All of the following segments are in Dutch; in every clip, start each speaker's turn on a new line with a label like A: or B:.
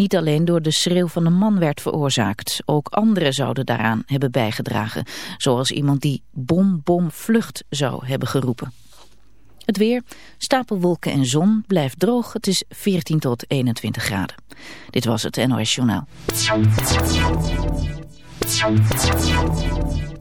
A: niet alleen door de schreeuw van de man werd veroorzaakt. Ook anderen zouden daaraan hebben bijgedragen. Zoals iemand die bom, bom, vlucht zou hebben geroepen. Het weer, stapelwolken en zon, blijft droog. Het is 14 tot 21 graden. Dit was het NOS Journaal.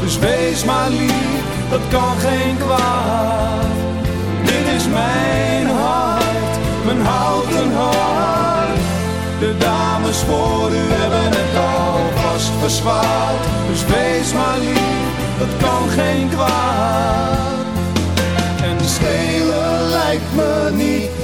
B: dus wees maar lief, dat kan geen kwaad. Dit is mijn hart, mijn houten hart. De dames voor u hebben het alvast verzwaard, dus wees maar lief, dat kan geen kwaad. En stelen lijkt me niet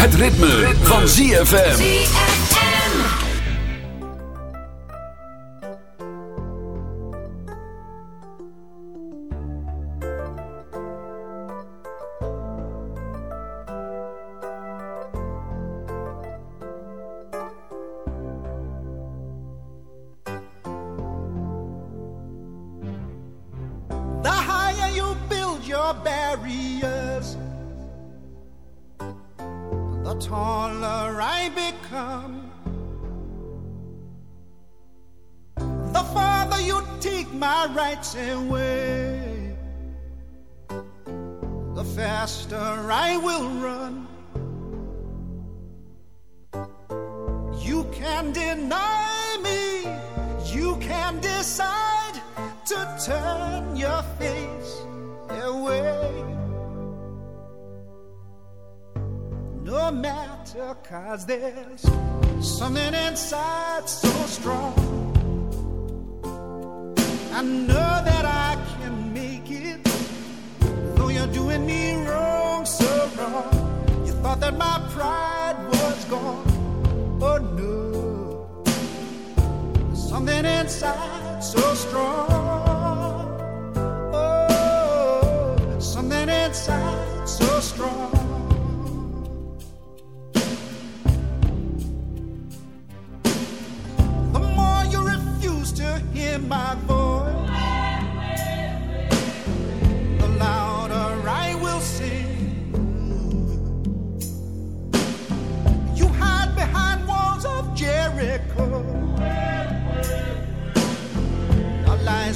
B: Het
C: ritme, van ZFM.
D: say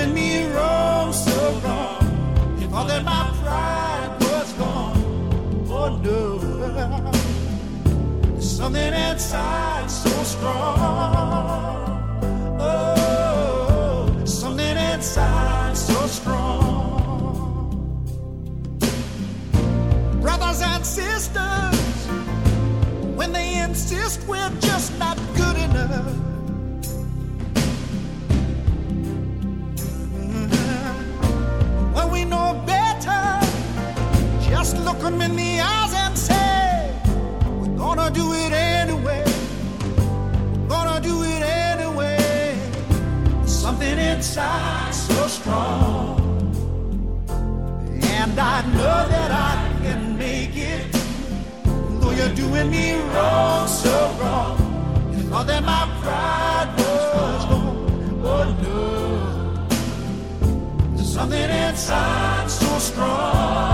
D: doing me wrong, so wrong. If all that my pride was gone. Oh no, There's something inside so strong. Oh, something inside so strong. Brothers and sisters, when they insist we're just not good enough him in the eyes and say, We're gonna do it anyway. We're gonna do it anyway. There's something inside so strong. And I know that I can make it. Though you're doing me wrong, so wrong. You thought that my pride was gone. Oh no. There's something inside so strong.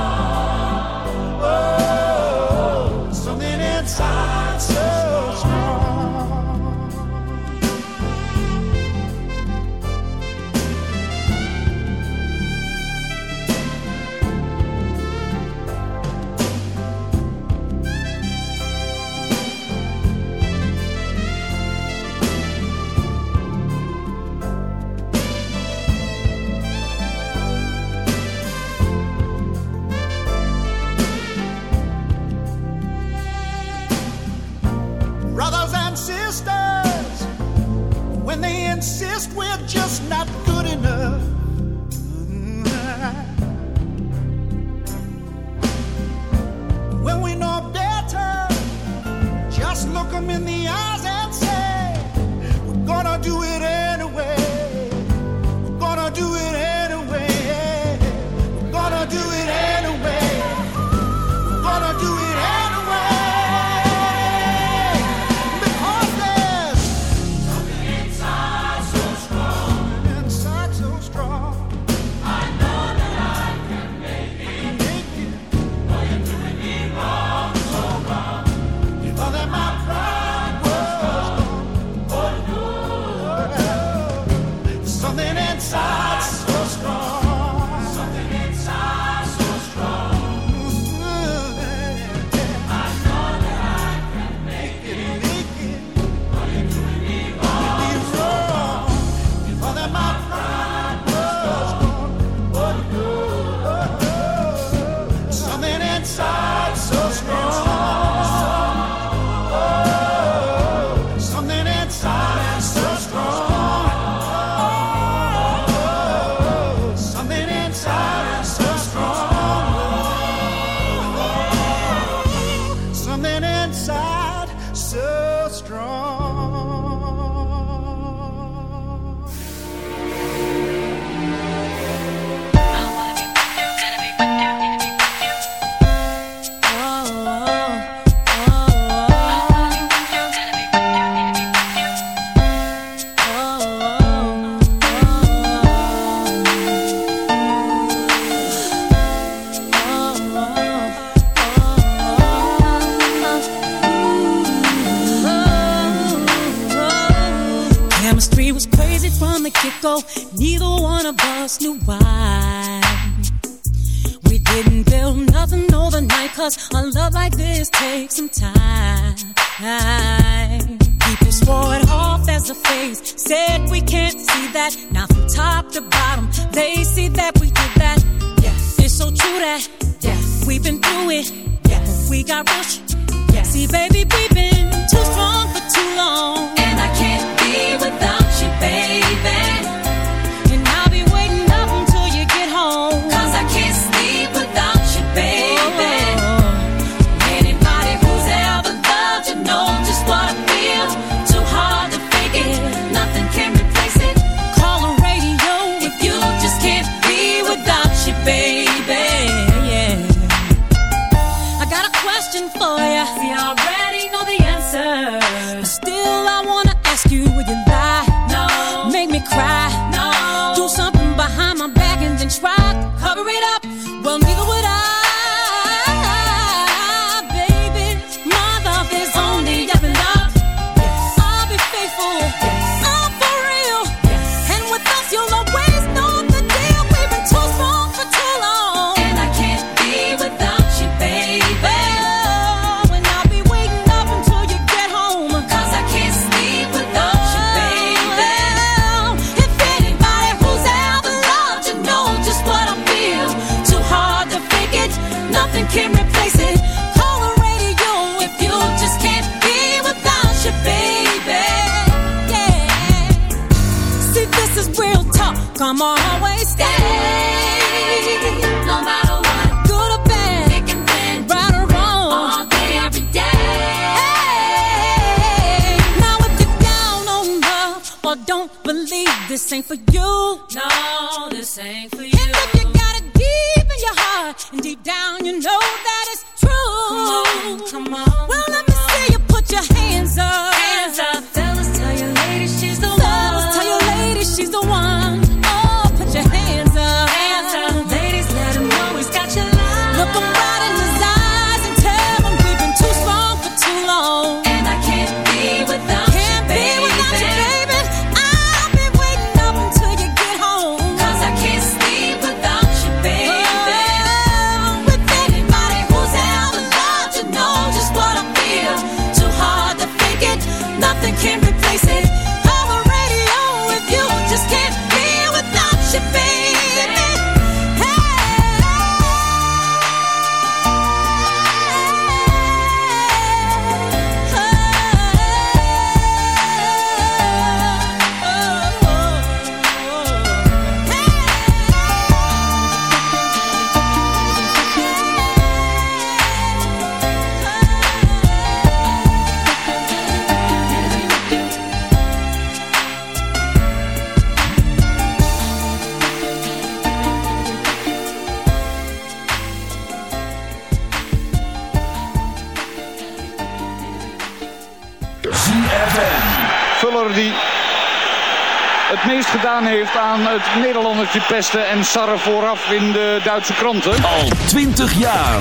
E: meest gedaan heeft aan het Nederlandertje pesten en sarre vooraf in de Duitse kranten.
F: Al 20 jaar.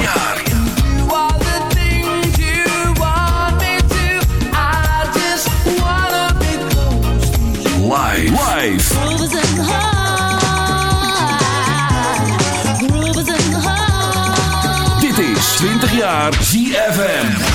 G: Life. Life.
F: Dit is 20 jaar ZFM.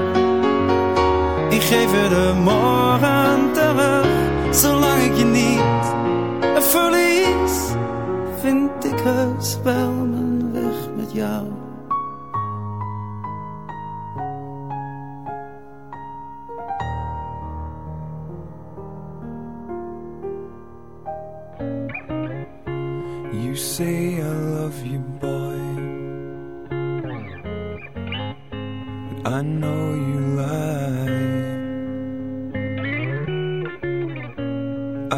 H: geef je de morgen terug, zolang ik je niet verlies, vind ik het wel mijn weg met jou.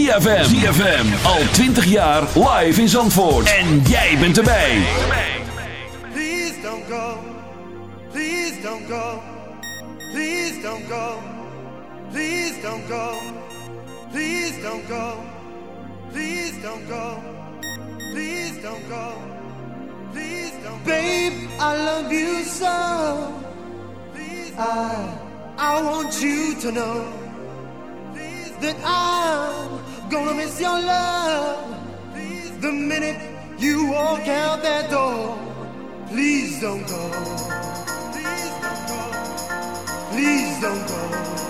I: ZFM. ZFM. Al 20 jaar live in Zandvoort. En jij bent erbij.
J: Please don't go. Please don't go. Please don't go. Please don't go. Please don't go. Please don't go. Please don't go. Please don't go. Babe, I love you so. Please I, I want you to know that I'm gonna miss your love the minute you walk out that door. Please don't go. Please don't go. Please don't go.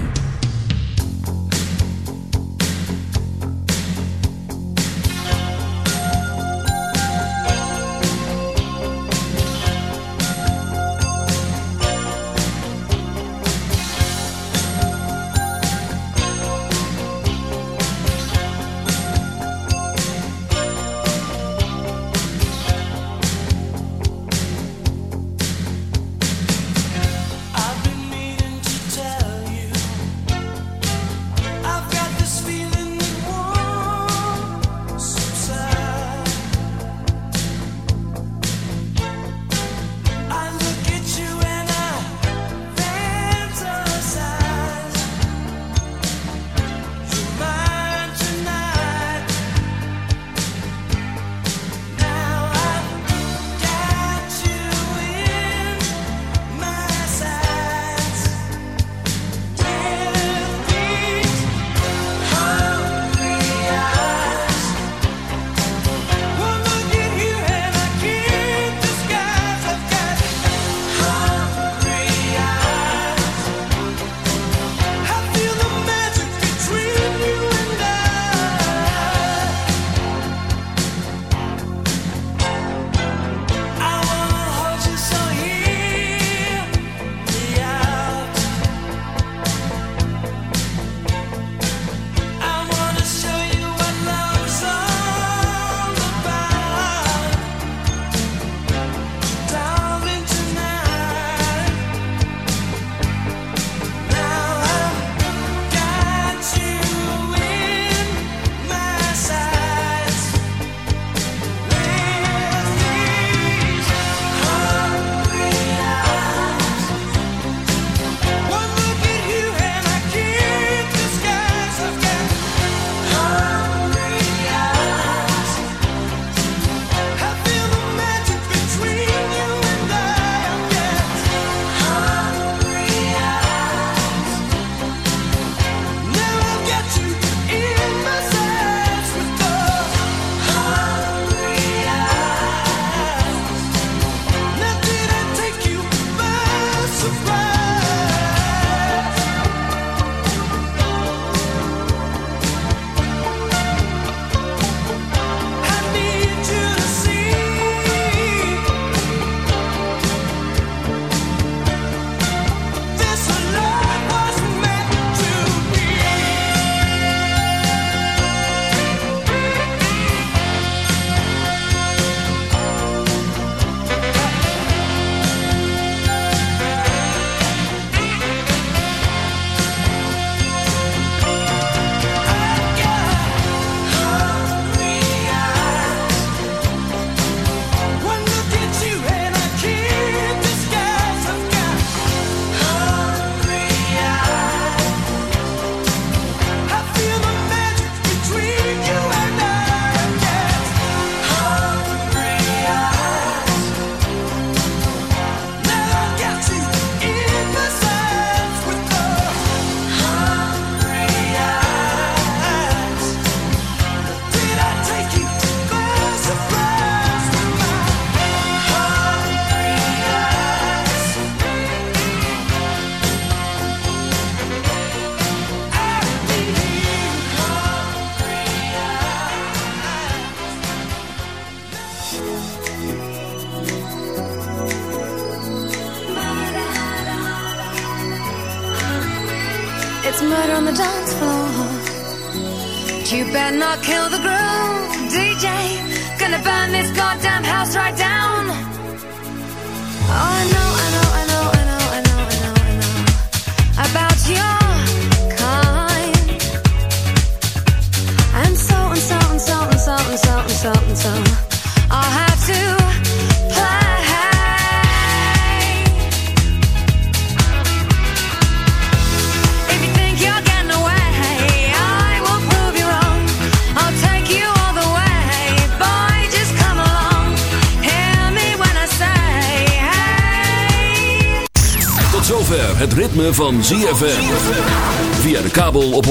C: Ritme van ZFM. Via de kabel op 104.5.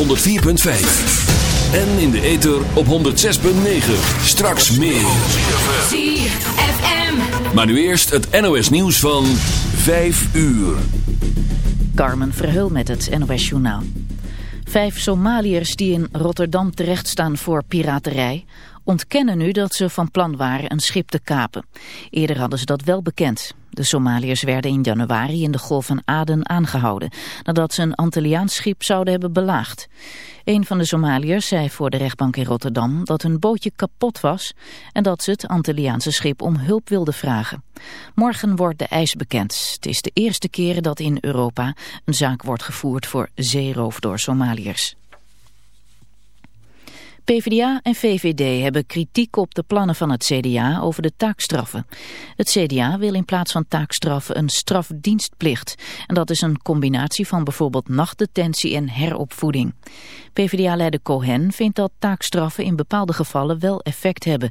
C: En in de ether op 106.9. Straks meer.
A: ZFM.
C: Maar nu eerst het NOS nieuws van 5 uur.
A: Carmen Verheul met het NOS Journaal. Vijf Somaliërs die in Rotterdam terechtstaan voor piraterij... ontkennen nu dat ze van plan waren een schip te kapen. Eerder hadden ze dat wel bekend. De Somaliërs werden in januari in de Golf van Aden aangehouden... nadat ze een Antilliaans schip zouden hebben belaagd. Een van de Somaliërs zei voor de rechtbank in Rotterdam dat hun bootje kapot was... en dat ze het Antilliaanse schip om hulp wilden vragen. Morgen wordt de eis bekend. Het is de eerste keer dat in Europa een zaak wordt gevoerd voor zeeroof door Somaliërs. PvdA en VVD hebben kritiek op de plannen van het CDA over de taakstraffen. Het CDA wil in plaats van taakstraffen een strafdienstplicht. En dat is een combinatie van bijvoorbeeld nachtdetentie en heropvoeding. PvdA-leider Cohen vindt dat taakstraffen in bepaalde gevallen wel effect hebben.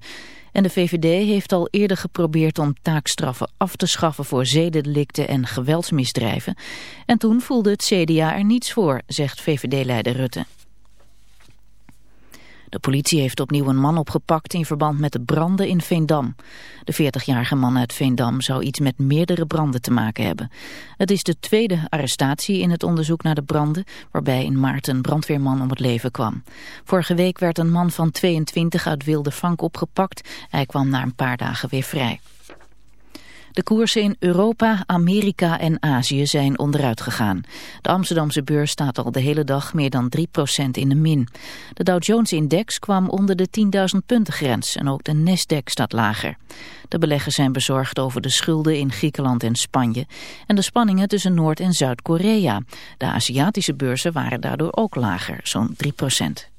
A: En de VVD heeft al eerder geprobeerd om taakstraffen af te schaffen voor zedendelicten en geweldsmisdrijven. En toen voelde het CDA er niets voor, zegt VVD-leider Rutte. De politie heeft opnieuw een man opgepakt in verband met de branden in Veendam. De 40-jarige man uit Veendam zou iets met meerdere branden te maken hebben. Het is de tweede arrestatie in het onderzoek naar de branden... waarbij in maart een brandweerman om het leven kwam. Vorige week werd een man van 22 uit Wilde Vank opgepakt. Hij kwam na een paar dagen weer vrij. De koersen in Europa, Amerika en Azië zijn onderuit gegaan. De Amsterdamse beurs staat al de hele dag meer dan 3% in de min. De Dow Jones-index kwam onder de 10.000 punten grens en ook de Nasdaq staat lager. De beleggers zijn bezorgd over de schulden in Griekenland en Spanje en de spanningen tussen Noord- en Zuid-Korea. De Aziatische beurzen waren daardoor ook lager, zo'n 3%.